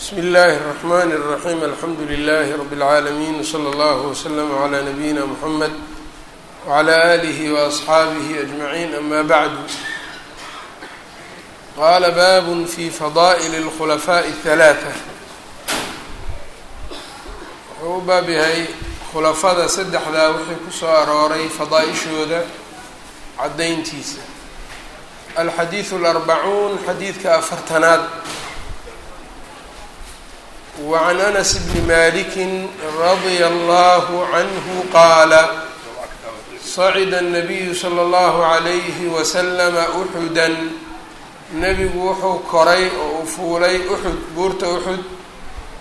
bsm اllahi الرحmn الرaحيم alxamdu لlh رb العaalمين وslى اllه وslm عlى نbyina mحamed وعlى آlih وأصxaabih أجمعين ama bعd qala bab fي fضائل الkhلفاء الثaلاثة wuxuu u baab yahay khulafada saddexdaa wixii kusoo arooray fadaaئishooda cadayntiisa alxadiiث الأربcuun xadiidka afartanaad wacan anas bni malikin radia allahu canhu qaala sacida annabiyu sala allahu calayhi wasalama uxudan nebigu wuxuu koray oo uu fuulay uxud buurta uxud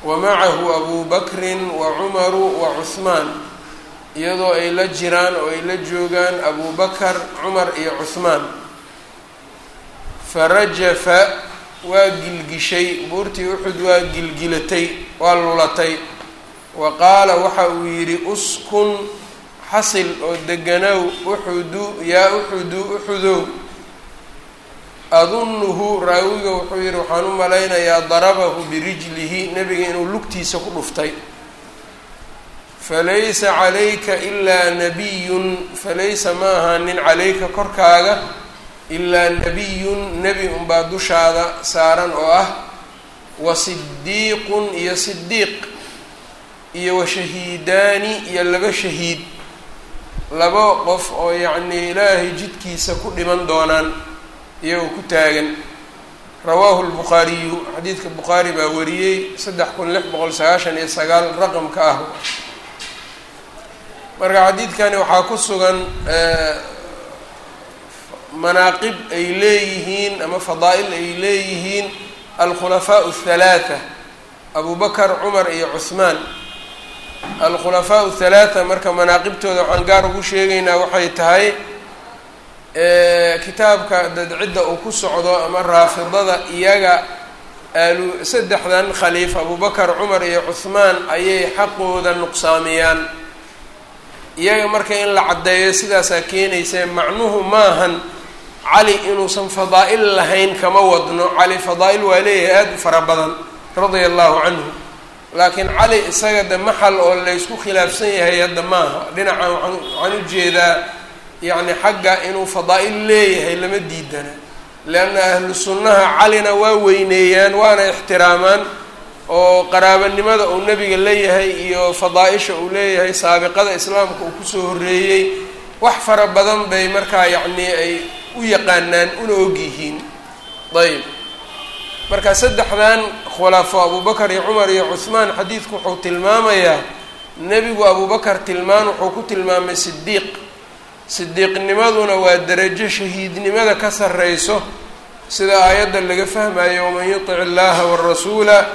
wa macahu abu bakrin wa cumaru wa cusmaan iyadoo ay la jiraan oo ay la joogaan abubakar cumar iyo cusmaan farajafa waa gilgishay buurtii uxud waa gilgilatay waa lulatay. Wa qaala waxa uu yidhi uskun xasil oo deganow uxudu yaa uxudu uxudow adunnuhu raawiga wuxuu yidhi waxaan u malaynayaa darabahu birijlihi nebiga inuu lugtiisa ku dhuftay. Falaysa calayka ilaa nabiyun falaysa ma ahaanin calayka korkaaga ilaa nabiyun nebi unbaa dushaada saaran oo ah wa sidiiqun iyo sidiiq iyo wa shahiidaani iyo laba shahiid laba qof oo yacnii ilaahay jidkiisa ku dhiman doonaan iyagoo ku taagan. Rawaahu lbukhaariyu xadiidka bukhaari baa wariyey saddex kun lix boqol sagaashan iyo sagaal raqamka ah marka xadiidkani waxaa ku sugan manaaqib ay leeyihiin ama fadaa'il ay leeyihiin alkhulafaau athalaatha abu bakar cumar iyo cuhmaan alkhulafaau athalaatha marka manaaqibtooda waxaan gaar ugu sheegaynaa waxay tahay kitaabka dadcidda uu ku socdo ama raafidada iyaga aalu saddexdan khaliif abu bakar cumar iyo cuhmaan ayay xaqooda nuqsaamiyaan. Iyaga marka in la caddeeyo sidaasaa keenaysa macnuhu maahan cali inuusan fadaa-il lahayn kama wadno. cali fadaa-il waa leeyahay aada u fara badan radia allahu canhu. Laakiin cali isaga de maxal oo laysku khilaafsan yahay hadda maaha. Dhinacan waaan waxaan u jeedaa yacni xagga inuu fadaa-il leeyahay lama diidana. Leanna ahlu sunnaha calina waa weyneeyaan waana ixtiraamaan oo qaraabanimada uu nebiga leeyahay iyo fadaa-isha uu leeyahay saabiqada islaamka uu ku soo horreeyey. Wax fara badan bay markaa yacnii ay u yaqaanaan una og yihiin. Ayb marka saddexdan khulafo abubakar iyo cumar iyo cuhmaan xadiidku wuxuu tilmaamayaa nebigu abubakar tilmaan wuxuu ku tilmaamay sidiiq sidiiqnimaduna waa darajo shahiidnimada ka sarreyso sida aayadda laga fahmayo waman yutic illaha warasuula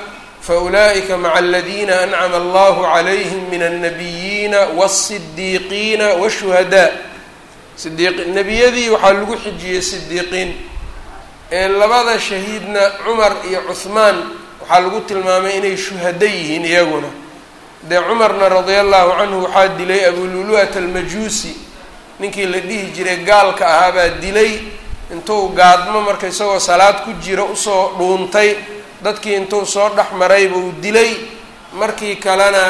faulaa'ika maca aladiina ancama allahu calayhim min alnabiyiina waasidiiqiina washuhadaa sidiiq nebiyadii waxaa lagu xijiyey sidiiqiin labada shahiidna cumar iyo cuhmaan waxaa lagu tilmaamay inay shuhado yihiin iyaguna. Dee cumarna radia allahu canhu waxaa dilay abululu'at almajuusi. Ninkii la dhihi jiray gaalka ahaa baa dilay. Intuu gaadmo marka isagoo salaad ku jiro u soo dhuuntay dadkii intuu soo dhex maray buu dilay. Markii kalena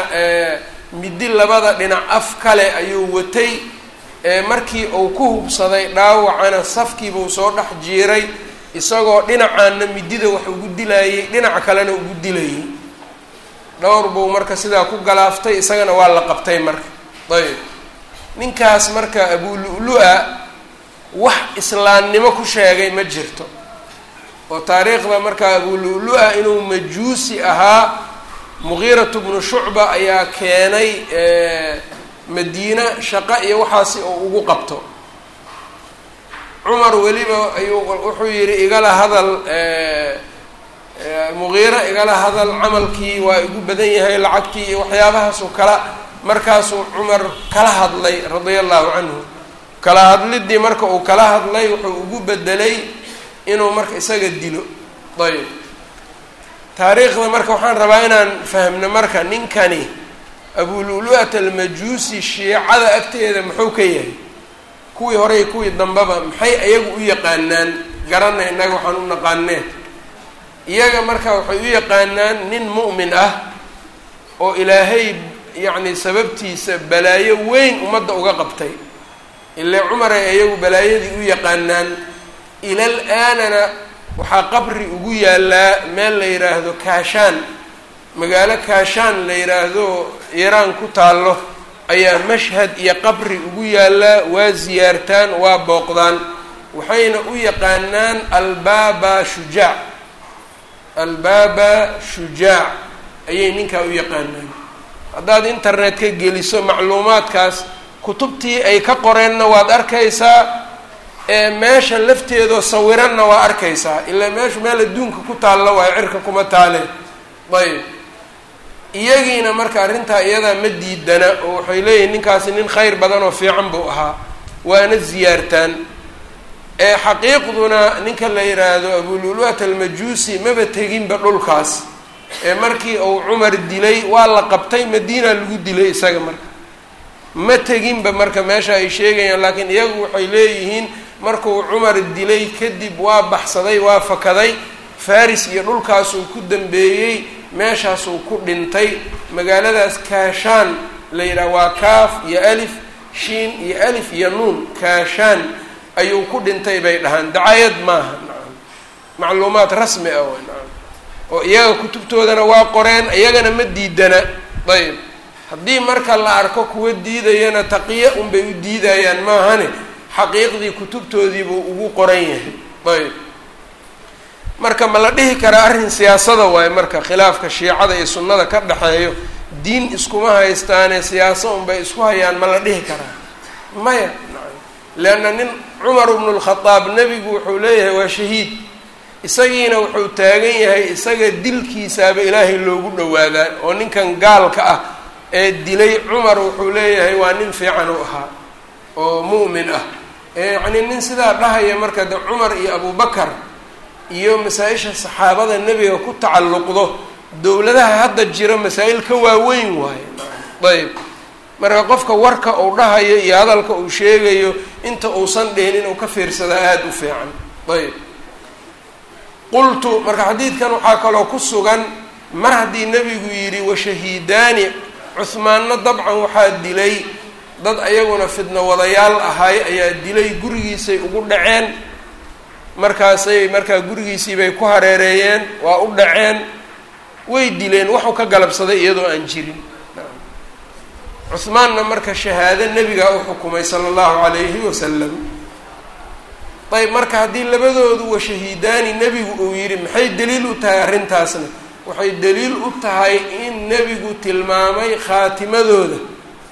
midi labada dhinac af kale ayuu watay markii uu ku hubsaday dhaawacana safkiibuu soo dhex jiiray isagoo dhinacaana midida wax ugu dilayay dhinac kalena ugu dilayay dhowr buu marka sidaa ku galaaftay isagana waa la qabtay marka. Ayb ninkaas marka abulu-lu-a wax islaamnimo ku sheegay ma jirto. Oo taariikhda marka abulu-lu-a inuu majuusi ahaa muqiiratu bnu shucba ayaa keenay madiina shaqo iyo waxaasi oo ugu qabto. Cumar weliba ayuu wuxuu yidhi igala hadal muqiiro igala hadal camalkii waa igu badan yahay lacagtii iyo waxyaabahaasoo kala. Markaasuu cumar kala hadlay radia allahu canhu. Kala hadlidii marka uu kala hadlay wuxuu ugu bedelay inuu marka isaga dilo. Ayb taariikhda marka waxaan rabaa inaan fahmno marka ninkani abululu-at almajuusi shiicada agteeda muxuu ka yahay? Kuwii hore kuwii dambeba maxay ayagu u yaqaanaan? Garanay innaga waxaan u naqaanee. Iyaga marka waxay u yaqaanaan nin mu'min ah oo ilaahay yacni sababtiisa balaayo weyn ummadda uga qabtay. Ile cumar ay iyagu balaayadii u yaqaanaan ilal aanana waxaa qabri ugu yaalaa meel la yidhaahdo kaashaan magaalo kaashaan la yidhaahdo iiraan ku taallo ayaa mashhad iyo qabri ugu yaalaa waa ziyaartaan waa booqdaan waxayna u yaqaanaan albaaba shujaac albaaba shujaac ayay ninkaa u yaqaanaan. Haddaad internet ka geliso macluumaadkaas kutubtii ay ka qoreenna waad arkaysaa ee meesha lafteedoo sawiranna waa arkaysaa ilaa meeshu meel adduunka ku taalla waayo cirka kuma taale. Ayb iyagiina marka arrintaa iyadaa ma diidana oo waxay leeyihiin ninkaasi nin khayr badan oo fiican buu ahaa waana ziyaartaan. Ee xaqiiqduna ninka la yidhaahdo abululuat almajuusi maba teginba dhulkaas. Ee markii uu cumar dilay waa la qabtay madiina lagu dilay isaga marka. Ma teginba marka meesha ay sheegayaan laakiin iyagu waxay leeyihiin markuu cumar dilay kadib waa baxsaday waa fakaday. Faris iyo dhulkaasuu ku dambeeyey meeshaasuu ku dhintay magaaladaas kaashaan la yidhaha waa kaaf iyo alif shiin iyo alif iyo nuun kaashaan ayuu ku dhintay bay dhahaan. Dacayad maaha. Nacam macluumaad rasmi ah nacam oo iyaga kutubtoodana waa qoreen iyagana ma diidana. Ayb haddii marka la arko kuwa diidayana taqiya unbay u diidayaan maahane xaqiiqdii kutubtoodiibuu ugu qoran yahay. Ayb marka ma la dhihi karaa arrin siyaasada waayo marka khilaafka shiicada iyo sunnada ka dhexeeyo diin iskuma haystaane siyaaso unbay isku hayaan ma la dhihi karaa? Maya leanna nin cumar bnu lkhadaab nebigu wuxuu leeyahay waa shahiid. Isagiina wuxuu taagan yahay isaga dilkiisaaba ilaahay loogu dhowaadaa oo ninkan gaalka ah ee dilay cumar wuxuu leeyahay waa nin fiican u ahaa oo mu'min ah. Yacni nin sidaa dhahaya marka de cumar iyo abubakar iyo masaa-isha saxaabada nebiga ku tacalluqdo dowladaha hadda jira masaa-il ka waaweyn waaye. Ayb marka qofka warka uu dhahayo iyo hadalka uu sheegayo inta uusan dhihin inuu ka fiirsadaa aada u fiican. Ayb qultu marka xadiidkan waxaa kaloo ku sugan mar haddii nebigu yidhi washahiidaani cuhmaanna dabcan waxaa dilay. Dad ayaguna fidno wadayaal ahay ayaa dilay gurigiisay ugu dhaceen markaasay markaa gurigiisii bay ku hareereeyeen waa u dhaceen way dileen waxuu ka galabsaday iyadoo aan jirin. Cuhmaanna marka shahaado nebigaa u xukumay sala allahu calayhi wasalam ayb marka haddii labadoodu wa shahiidaani nebigu uu yidhi maxay daliil u tahay arrintaasna? Waxay daliil u tahay in nebigu tilmaamay khaatimadooda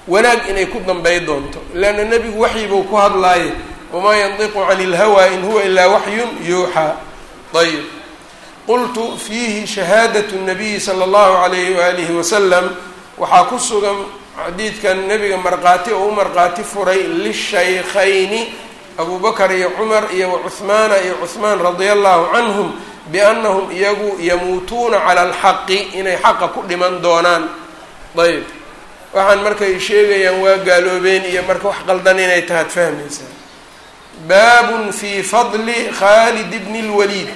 wanaag inay ku dambay doonto leanna nebigu waxyibuu ku hadlaaye wamaa yandiqu cani ilhawaa in huwa ilaa waxyun yuuxaa ayb qultu fiihi shahaadatu nabiyi sala allahu calayhi waalihi wasalam waxaa ku sugan xadiidkan nebiga markhaati oo u markhaati furay lishaykhayni abu bakar iyo cumar iyo wacuhmaana iyo cuhmaan radia allahu canhum biannahum iyagu yamuutuuna cala alxaqi inay xaqa ku dhiman doonaan ayb waxaan markay sheegayaan waa gaaloobeen iyo marka wax qaldan inay tahaad fahmaysaa baabun fii fadli khaalid bni lwaliid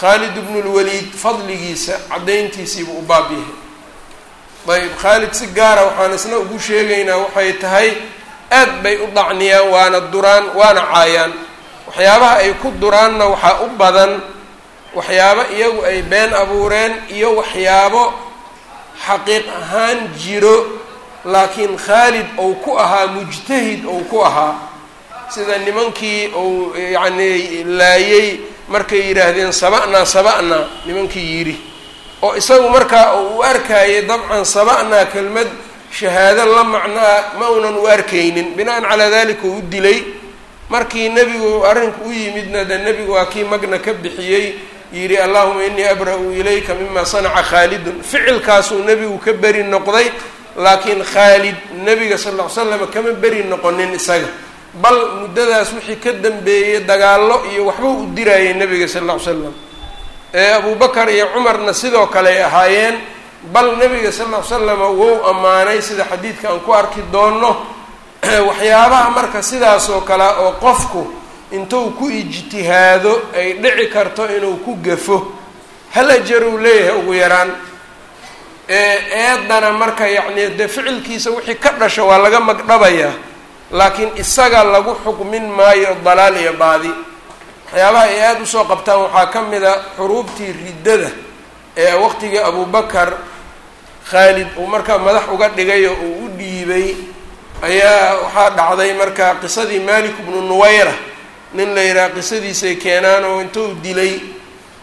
khaalid bnu lwaliid fadligiisa caddayntiisiibuu u baab yahay. Ayb khaalid si gaara waxaan isna ugu sheegaynaa waxay tahay aad bay u dacniyaan waana duraan waana caayaan. Waxyaabaha ay ku duraanna waxaa u badan waxyaabo iyagu ay been abuureen iyo waxyaabo xaqiiq ahaan jiro laakiin khaalid ou ku ahaa mujtahid ou ku ahaa sida nimankii ou yacni laayey markay yidhaahdeen saba'naa saba'naa nimankii yidhi. Oo isagu markaa uu u arkayay dabcan saba'naa kelmad shahaado la macnaa ma unan u arkaynin. Bina'an calaa dalika uu u dilay. Markii nebigu arrinku u yimidna de nebigu waa kii magna ka bixiyey yidhi allahuma inii abra-u ilayka mima sanaca khaalidun. Ficilkaasuu nebigu ka beri noqday laakiin khaalid nebiga sal ll ly slam kama beri noqonin isaga bal muddadaas wixii ka dambeeyey dagaallo iyo waxba u dirayay nebiga sal lla ly slam ee abubakar iyo cumarna sidoo kale ay ahaayeen bal nebiga sal ll ly slama wou ammaanay sida xadiidka aan ku arki doonno. Waxyaabaha marka sidaasoo kale oo qofku intuu ku ijtihaado ay dhici karto inuu ku gafo hal ajar uu leeyahay ugu yaraan. Eedana marka yacni dee ficilkiisa wixii ka dhasha waa laga magdhabayaa laakiin isaga lagu xukmin maayo dalaal iyo baadi. Waxyaabaha ay aada u soo qabtaan waxaa ka mid a xuruubtii riddada ee waqtigii abubakar khaalid uu markaa madax uga dhigay oo uu u dhiibay. Ayaa waxaa dhacday marka qisadii malik bnu nuwayra. Nin la yidhaha qisadiisay keenaan oo intuu dilay.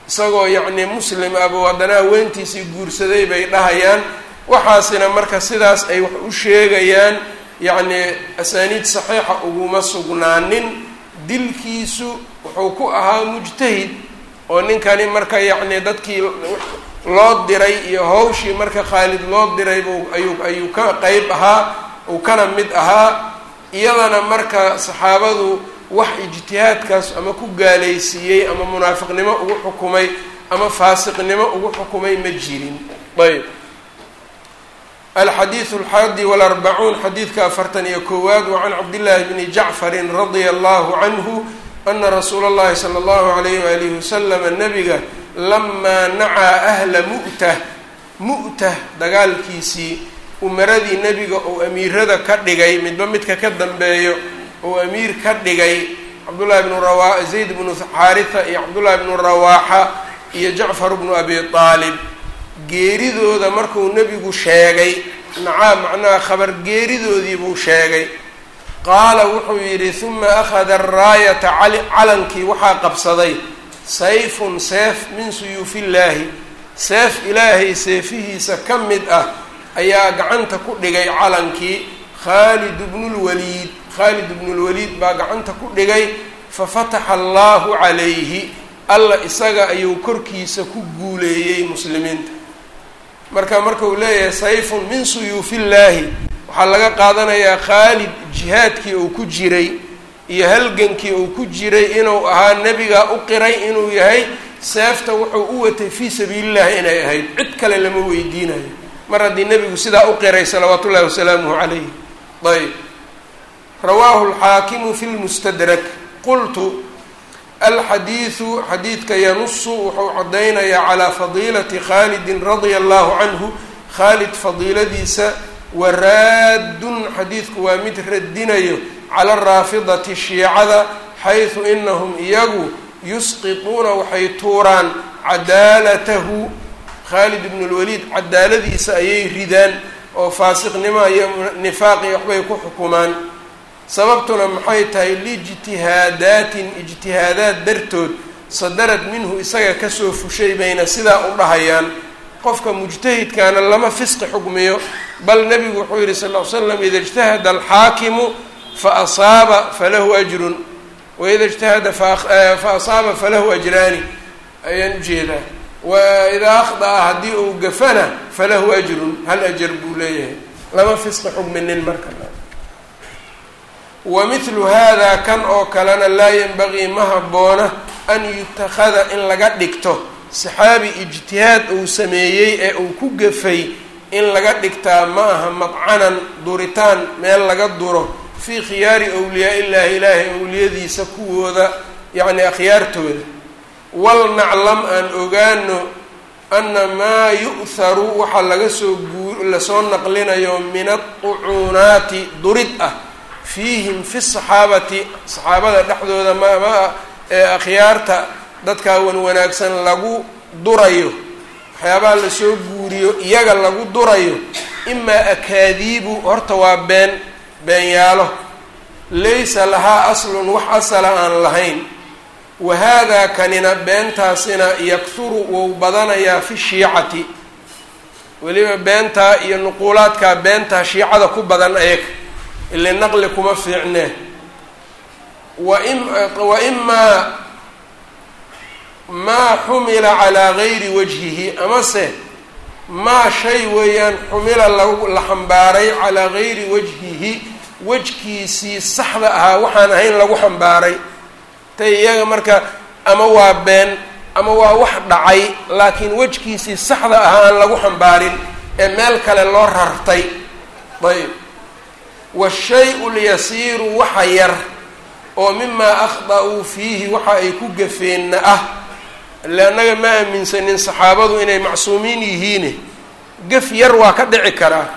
Isagoo yacni muslim abu haddana haweentiisii guursaday bay dhahayaan. Waxaasina marka sidaas ay wax u sheegayaan yacni asaaniid saxiixa uguma sugnaanin dilkiisu wuxuu ku ahaa mujtahid oo ninkani marka yacni dadkii loo diray iyo hawshii marka khaalid loo diray buu ayuu ayuu ka qeyb ahaa uu kana mid ahaa. Iyadana marka saxaabadu wax ijtihaadkaas ama ku gaalaysiiyey ama munaafiqnimo ugu xukumay ama faasiqnimo ugu xukumay ma jirin. Ayb alxadiidu alxaadi walarbacuun xadiidka afartan iyo koowaad wa can cabdillaahi bni jacfarin radia allahu canhu ana rasuula allahi sala allahu alayh waalihi wasalama nabiga lamaa nacaa ahla mu'tah mu'tah dagaalkiisii umaradii nebiga uu amiirada ka dhigay midba midka ka dambeeyo uu amiir ka dhigay cabdullahi bnu rawa zayd bnu xaarisa iyo cabdullahi bnu rawaaxa iyo jacfar bnu abi aalib geeridooda markuu nebigu sheegay nacaa macnaha khabar geeridoodii buu sheegay. Qaala wuxuu yidhi huma akhada araayata calankii waxaa qabsaday sayfun seef min suyuufillaahi seef ilaahay seefihiisa ka mid ah ayaa gacanta ku dhigay calankii khaalid bnulwaliid khaalid bnulwaliid baa gacanta ku dhigay fafataxa allaahu calayhi alla isaga ayuu korkiisa ku guuleeyey muslimiinta marka marka uu leeyahay sayfun min suyuufillaahi waxaa laga qaadanayaa khaalid jihaadkii uu ku jiray iyo halgankii uu ku jiray inuu ahaa nebigaa u qiray inuu yahay. Seefta wuxuu u watay fii sabiilillahi inay ahayd. Cid kale lama weydiinayo. Mar haddii nebigu sidaa u qiray salawaatu ullahi wasalaamuhu calayh ayb rawaahu alxaakimu fi lmustadrak qultu alxadiidu xadiidka yanusu wuxuu caddaynayaa calaa fadiilati khaalidin radia allahu canhu khaalid fadiiladiisa waraaddun xadiidku waa mid radinayo cala araafidati shiicada xaysu inahum iyagu yusqituuna waxay tuuraan cadaalatahu khaalid ibnu lwaliid cadaaladiisa ayay ridaan oo faasiqnimo iyo nifaaqi waxbay ku xukumaan sababtuna maxay tahay liijtihaadaatin ijtihaadaad dartood sadarad minhu isaga ka soo fushay bayna sidaa u dhahayaan. Qofka mujtahidkaana lama fisqi xukmiyo bal nebigu wuxuu yihi sal l slam ida ijtahada alxaakimu faasaaba falahu ajrun. Waida ijtahada fa asaaba falahu ajraani. Ayaan u jeedaa waidaa akhdaa haddii uu gafana falahu ajrun. Hal ajar buu leeyahay. Lama fisqi xukminin marka wa mithlu hada kan oo kalena laa yanbagii ma habboona an yutakhada in laga dhigto. Saxaabi ijtihaad uu sameeyey ee uu ku gafay in laga dhigtaa ma aha madcanan duritaan meel laga duro. Fii khiyaari awliyaa illaahi ilaahay awliyadiisa kuwooda yacni akhyaartooda. Wal naclam aan ogaano ana maa yu'haru waxaa laga soo guu la soo naqlinayo min aducuunaati durid ah fiihim fi saxaabati saxaabada dhexdooda mama ee akhyaarta dadkaa wan wanaagsan lagu durayo. Waxyaabaha la soo guuriyo iyaga lagu durayo. Imaa akaadiibu horta waa been beenyaalo laysa lahaa aslun wax asala aan lahayn. Wa haadaa kanina beentaasina yakhuru wou badanayaa fi shiicati. Weliba beentaa iyo nuquulaadkaa beentaa shiicada ku badan ayaga ile naqli kuma fiicnee waim wa imaa maa xumila calaa gayri wajhihi amase maa shay weeyaan xumila lagu la xambaaray calaa gayri wajhihi wejkiisii saxda ahaa waxaan ahayn lagu xambaaray. Tay iyaga marka ama waa been ama waa wax dhacay laakiin wejkiisii saxda ahaa aan lagu xambaarin ee meel kale loo rartay. Ayb washay-u lyasiiru waxa yar oo mimaa akhda'uu fiihi waxa ay ku gafeenna ah ile annaga ma aaminsanin saxaabadu inay macsuumiin yihiine gaf yar waa ka dhici karaa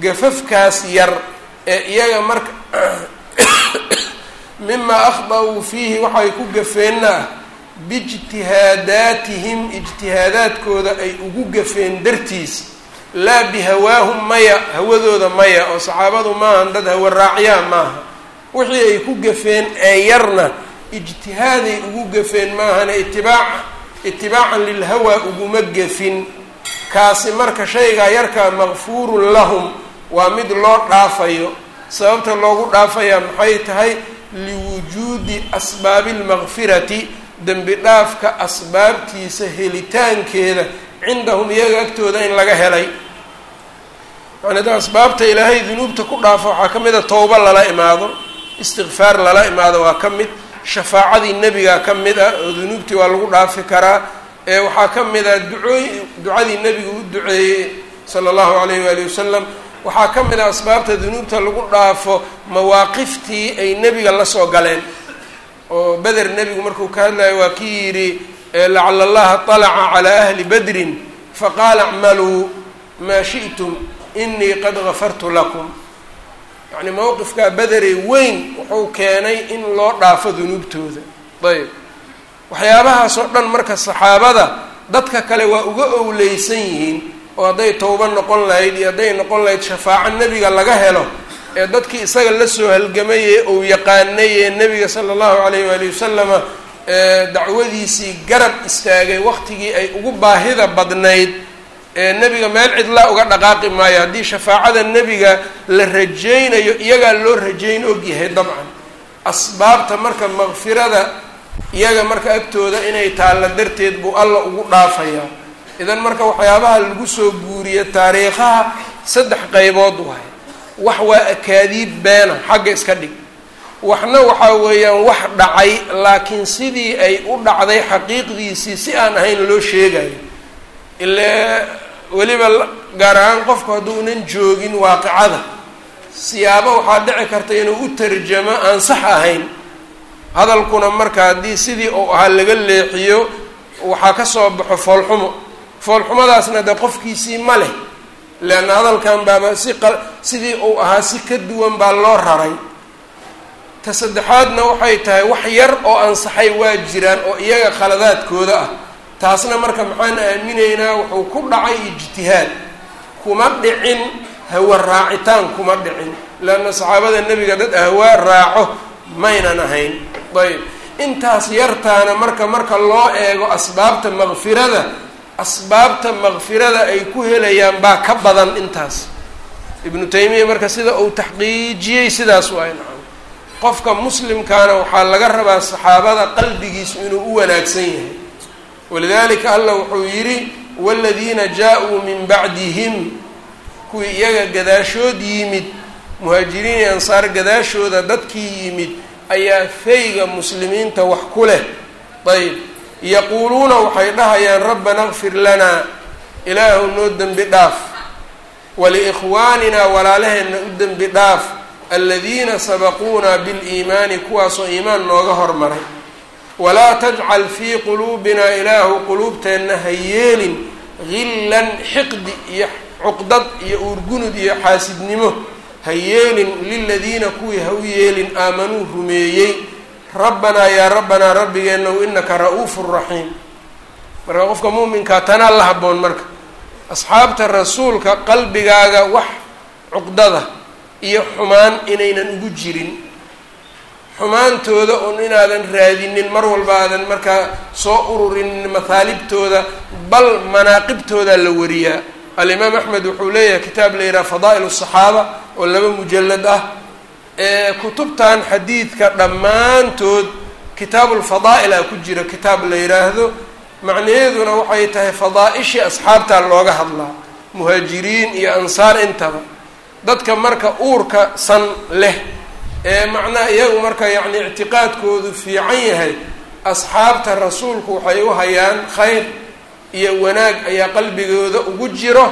gafafkaas yar ee iyaga marka mimaa akhda-uu fiihi waxay ku gafeenna ah biijtihaadaatihim ijtihaadaadkooda ay ugu gafeen dartiis laa bihawaahum maya hawadooda maya oo saxaabadu maahan dad hawa raacyaa maaha. Wixii ay ku gafeen ee yarna ijtihaaday ugu gafeen maahane itibaaca itibaacan lilhawaa uguma gafin. Kaasi marka shaygaa yarkaa makfuurun lahum waa mid loo dhaafayo. Sababta loogu dhaafayaa maxay tahay? Liwujuudi asbaabi lmakfirati dembi dhaafka asbaabtiisa helitaankeeda cindahum iyaga agtooda in laga helay. Macnaa asbaabta ilaahay dunuubta ku dhaafa waxaa ka mid a towbo lala imaado istikfaar lala imaado waa ka mid shafaacadii nebigaa ka mid ah oo dunuubtii waa lagu dhaafi karaa ee waxaa ka mid ah ducooy ducadii nebigu u duceeyey sala allahu alayh waali wasalam waxaa ka mid ah asbaabta dunuubta lagu dhaafo mawaaqiftii ay nebiga la soo galeen. Oo beder nebigu markuu ka hadlayo waa kii yidhi lacala allaha طalaca calaa ahli badrin faqaala acmaluu maa shi'tum inii qad gafartu lakum. Yacni mowqifkaa bederee weyn wuxuu keenay in loo dhaafo dunuubtooda. Ayb waxyaabahaasoo dhan marka saxaabada dadka kale waa uga owleysan yihiin oo hadday towbo noqon lahayd iyo hadday noqon lahayd shafaaco nebiga laga helo ee dadkii isaga la soo halgamay ee uu yaqaanay ee nebiga sala allahu calayh waali wasalama dacwadiisii garab istaagay waqtigii ay ugu baahida badnayd ee nebiga meel cidlaa uga dhaqaaqi maayo. Haddii shafaacada nebiga la rajaynayo iyagaa loo rajayn ogyahay dabcan. Asbaabta marka makfirada iyaga marka agtooda inay taalla darteed buu alla ugu dhaafayaa idan marka waxyaabaha lagu soo guuriya taariikhaha saddex qaybood waay. Wax waa akaadiib beena xagga iska dhig waxna waxaa weeyaan wax dhacay laakiin sidii ay u dhacday xaqiiqdiisii si aan ahayn loo sheegayo ilaa weliba gaar ahaan qofku hadduunan joogin waaqicada siyaabo waxaa dhici karta inuu u tarjamo aan sax ahayn. Hadalkuna marka haddii sidii uu ahaa laga leexiyo waxaa ka soo baxo foolxumo. Foolxumadaasna dee qofkiisii ma leh leanna hadalkan baaba si sidii uu ahaa si ka duwan baa loo raray ta saddexaadna waxay tahay wax yar oo ansaxay waa jiraan oo iyaga khaladaadkooda ah. Taasna marka maxaan aaminaynaa wuxuu ku dhacay ijtihaad. Kuma dhicin hawa raacitaan kuma dhicin. Leanna saxaabada nebiga dad ahwaa raaco maynan ahayn. Ayb. Intaas yartaana marka marka loo eego asbaabta makfirada asbaabta makfirada ay ku helayaan baa ka badan intaas. Ibnu taymiya marka sida uu taxqiijiyey sidaas waay qofka muslimkaana waxaa laga rabaa saxaabada qalbigiisu inuu u wanaagsan yahay. Walidalika allah wuxuu yidhi waladiina jaa-uu min bacdihim. Kuwii iyaga gadaashood yimid muhaajiriin iyo ansaar gadaashooda dadkii yimid ayaa fayga muslimiinta wax ku leh. Ayb yaquuluuna waxay dhahayaan rabbana kfir lanaa ilaahu noo dembi dhaaf. Waliikhwaaninaa walaalaheenna u dembi dhaaf aladiina sabaquunaa biliimaani kuwaasoo iimaan nooga hormaray. Walaa tajcal fii quluubinaa ilaahu quluubteenna ha yeelin hillan xiqdi iyo cuqdad iyo uurgunud iyo xaasidnimo. Ha yeelin liladiina kuwii ha u yeelin aamanuu rumeeyey. Rabbanaa yaa rabbanaa rabbigeennaw inaka ra'uufun raxiim marka qofka muuminkaa tanaa la haboon marka. Asxaabta rasuulka qalbigaaga wax cuqdada iyo xumaan inaynan ugu jirin. Xumaantooda un inaadan raadinin mar walba aadan markaa soo ururin mahaalibtooda bal manaaqibtoodaa la wariyaa. Alimaam axmed wuxuu leeyahay kitaab la yidhaha fadaa'il saxaaba oo laba mujalad ah. Kutubtan xadiidka dhammaantood kitaabu lfadaa'il a ku jira kitaab la yidhaahdo macnaheeduna waxay tahay fadaa-ishii asxaabtaa looga hadlaa. Muhaajiriin iyo ansaar intaba dadka marka uurka san leh ee macnaha iyagu marka yacni ictiqaadkoodu fiican yahay asxaabta rasuulku waxay u hayaan khayr iyo wanaag ayaa qalbigooda ugu jiro.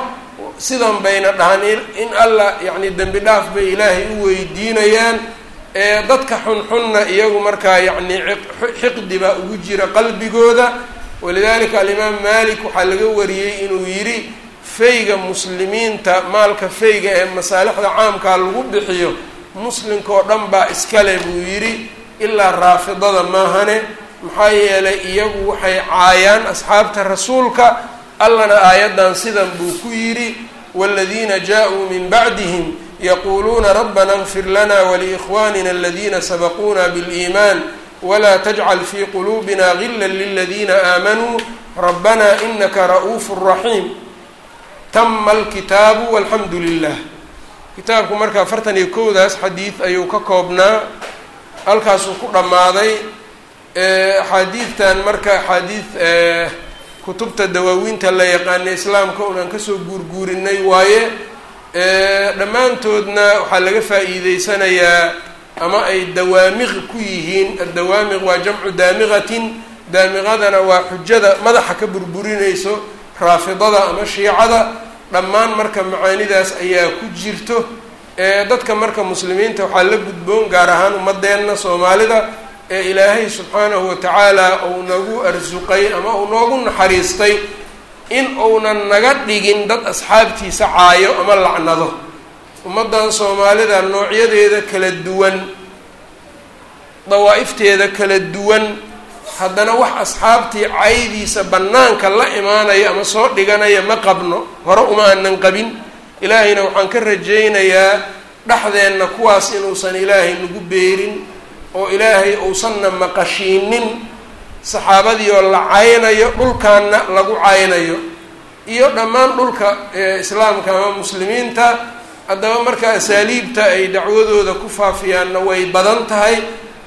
Sidan bayna dhahan in allah yacni dembi dhaaf bay ilaahay u weydiinayaan. Ee dadka xunxunna iyagu markaa yacni xiqdi baa ugu jira qalbigooda. Walidalika alimaam malik waxaa laga wariyey inuu yidhi fayga muslimiinta maalka fayga ee masaalixda caamkaa ah lagu bixiyo muslimkaoo dhan baa iskale buu yidhi ilaa raafidada maahane maxaa yeelay iyagu waxay caayaan asxaabta rasuulka allana aayaddan sidan buu ku yidhi waaladiina jaa-uu min bacdihim yaquuluuna rabbana اkfir lana waliikhwanina aladiina sabaquuna biliimaan wla tajcal fi quluubina gila liladiina aamanuu rabbana inaka ra'uufu raxiim tama alkitaabu walxamdu lilah kitaabku marka afartan iyo kowdaas xadiid ayuu ka koobnaa halkaasuu ku dhammaaday axaadiidtan marka axaadiid kutubta dawaawiinta la yaqaana islaamka unaan ka soo guurguurinay waaye dhammaantoodna waxaa laga faa'iideysanayaa ama ay dawaamiq ku yihiin. Addawaamiq waa jamcu daamiqatin daamiqadana waa xujada madaxa ka burburinayso raafidada ama shiicada dhammaan marka macaanidaas ayaa ku jirto. Dadka marka muslimiinta waxaa la gudboon gaar ahaan ummadeenna soomaalida ee ilaahay subxaanahu watacaala uu nagu arsuqay ama uu noogu naxariistay in uunan naga dhigin dad asxaabtiisa caayo ama lacnado. Ummaddan soomaalida noocyadeeda kala duwan dawaa'ifteeda kala duwan haddana wax asxaabtii caydiisa bannaanka la imaanaya ama soo dhiganaya ma qabno hore uma aanan qabin. Ilaahayna waxaan ka rajaynayaa dhexdeenna kuwaas inuusan ilaahay nagu beerin oo ilaahay uusanna maqashiinin. Saxaabadii oo la caynayo dhulkaanna lagu caynayo. Iyo dhammaan dhulka islaamka ama muslimiinta haddaba marka asaaliibta ay dacwadooda ku faafiyaanna way badan tahay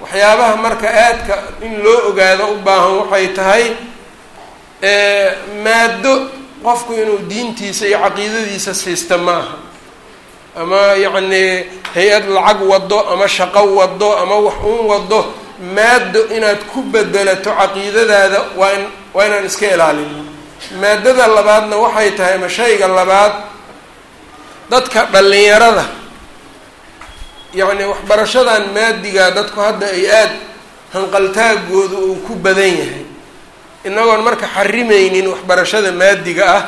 waxyaabaha marka aadka in loo ogaado u baahan waxay tahay maado qofku inuu diintiisa iyo caqiidadiisa siista ma aha ama yacnii hay'ad lacag wado ama shaqo wado ama wax uun wado maado inaad ku bedelato caqiidadaada waa waa inaan iska ilaalino maadada labaadna waxay tahay ama shayga labaad dadka dhallinyarada yacni waxbarashadan maadiga dadku hadda ay aada hanqaltaagooda uu ku badan yahay. Inagoon marka xarimaynin waxbarashada maadiga ah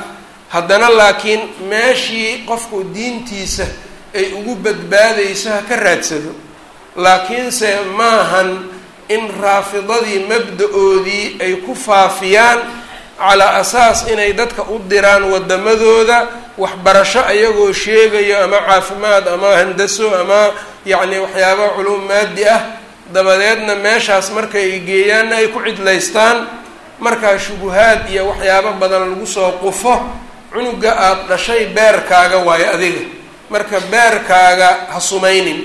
haddana laakiin meeshii qofku diintiisa ay ugu badbaadayso ha ka raadsado. Laakiinse maahan in raafidadii mabda-oodii ay ku faafiyaan calaa asaas inay dadka u diraan wadamadooda waxbarasho ayagoo sheegayo ama caafimaad ama handaso ama yacni waxyaaba culum maadi ah dabadeedna meeshaas markay geeyaanna ay ku cidlaystaan markaa shubuhaad iyo waxyaabo badan lagu soo qufo cunuga aada dhashay beerkaaga waayo adiga. Marka beerkaaga ha sumaynin.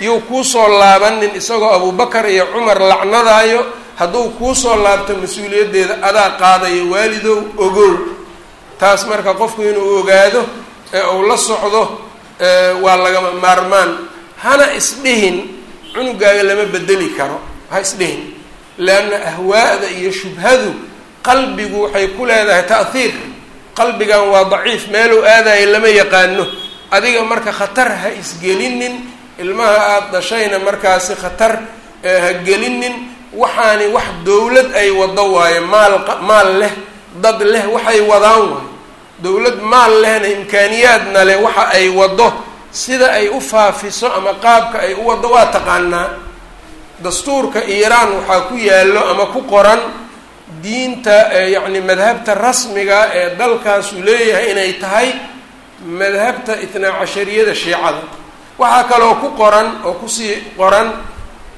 Yuu kuusoo laabanin isagoo abubakar iyo cumar lacnadaayo hadduu kuusoo laabto mas'uuliyaddeeda adaa qaadayo waalidow ogow taas marka qofku inuu ogaado ee uu la socdo waa lagama maarmaan. Hana isdhihin cunugaaga lama bedeli karo ha isdhihin. Leanna ahwaa'da iyo shubhadu qalbigu waxay ku leedahay ta'hiir qalbigan waa daciif meeluu aadayo lama yaqaano. Adiga marka khatar ha isgelinin ilmaha aada dhashayna markaasi khatar ha gelinin waxaani wax dowlad ay wado waayo maal maal leh dad leh waxay wadaan waayo dowlad maal lehna imkaaniyaadna leh waxa ay wado sida ay u faafiso ama qaabka ay u wado waa taqaanaa. Dastuurka iiraan waxaa ku yaallo ama ku qoran diinta yacni madhabta rasmiga ee dalkaasu leeyahay inay tahay madhabta itnaa cashariyada shiicada. Waxaa kaloo ku qoran oo ku sii qoran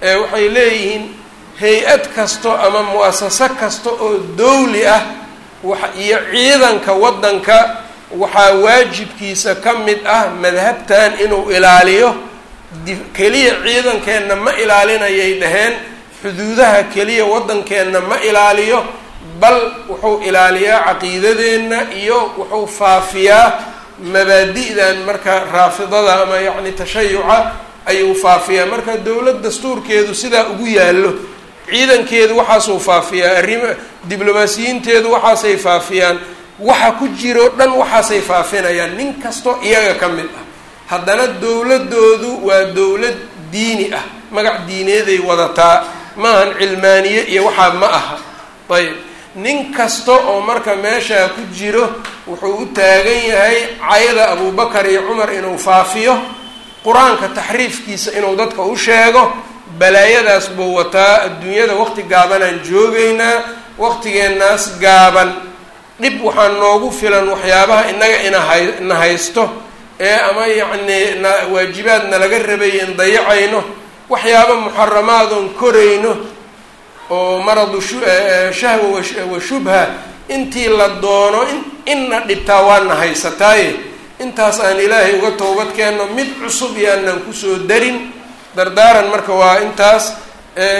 waxay leeyihiin hay'ad kasto ama mu'asaso kasta oo dawli ah iyo ciidanka waddanka waxaa waajibkiisa ka mid ah madhabtan inuu ilaaliyo. Keliya ciidankeenna ma ilaalinayay dhaheen xuduudaha keliya waddankeenna ma ilaaliyo bal wuxuu ilaaliyaa caqiidadeenna iyo wuxuu faafiyaa mabaadi'dan marka raafidada ama yacni tashayuca ayuu faafiyaa. Marka dowlad dastuurkeedu sidaa ugu yaallo ciidankeedu waxaasuu faafiyaa arrima diblomaasiyiinteedu waxaasay faafiyaan waxa ku jiro dhan waxaasay faafinayaan nin kasto iyaga ka mid ah. Haddana dowladoodu waa dowlad diini ah magac diineeday wadataa maahan cilmaaniye iyo waxaa ma aha. Ayb nin kasta oo marka meeshaa ku jiro wuxuu u taagan yahay cayda abubakar iyo cumar inuu faafiyo qur'aanka taxriifkiisa inuu dadka u sheego balaayadaas buu wataa adduunyada waqti gaabanaan joogaynaa waqtigeennaas gaaban. Dhib waxaa noogu filan waxyaabaha innaga inahay na haysto ee ama yacnii na waajibaad nalaga rabay in dayacayno waxyaaba muxaramaad oon korayno oo maradu shahwa wa shubha intii la doono inna dhibtaa waana haysataaye. Intaas aan ilaahay uga toobad keenno mid cusub iyo aanan ku soo darin dardaaran marka waa intaas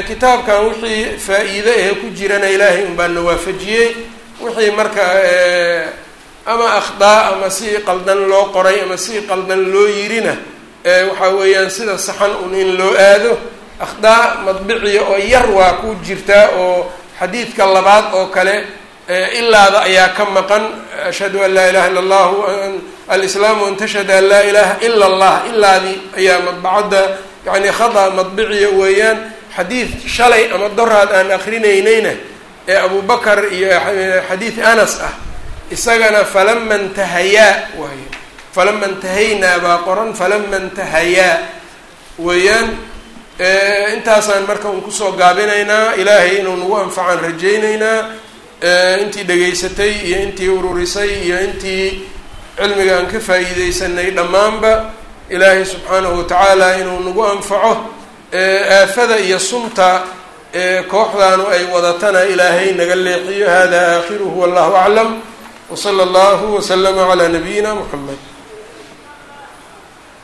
kitaabkan wixii faa-iide ee ku jirana ilaahay unbaa na waafajiyey. Wixii marka ama akhdaa ama si qaldan loo qoray ama si qaldan loo yirina waxaa weeyaan sida saxan un in loo aado. Akhdaa madbiciya oo yar waa ku jirtaa oo xadiidka labaad oo kale ilaada ayaa ka maqan. Ashhadu an laa ilaha illa allahu alislaamu an tashhada an laa ilaha ila allah ilaadii ayaa madbacadda yani khada madbiciya weeyaan xadiid shalay ama doraad aan akrinaynayna ee abubakar iyo xadiid anas ah. Isagana falama ntahayaa waay falama ntahaynaa baa qoran falama ntahayaa weeyaan intaasaan marka un ku soo gaabinaynaa ilaahay inuu nagu anfacaan rajaynaynaa intii dhegaysatay iyo intii ururisay iyo intii cilmiga aan ka faa'iideysanay dhammaanba ilaahay subxaanahu watacaala inuu nagu anfaco aafada iyo sunta kooxdaanu ay wadatana ilaahay naga leexiyo. Hada aakhiruhu wallahu aclam. Wsala allahu waslama calaa nabiyina muxamed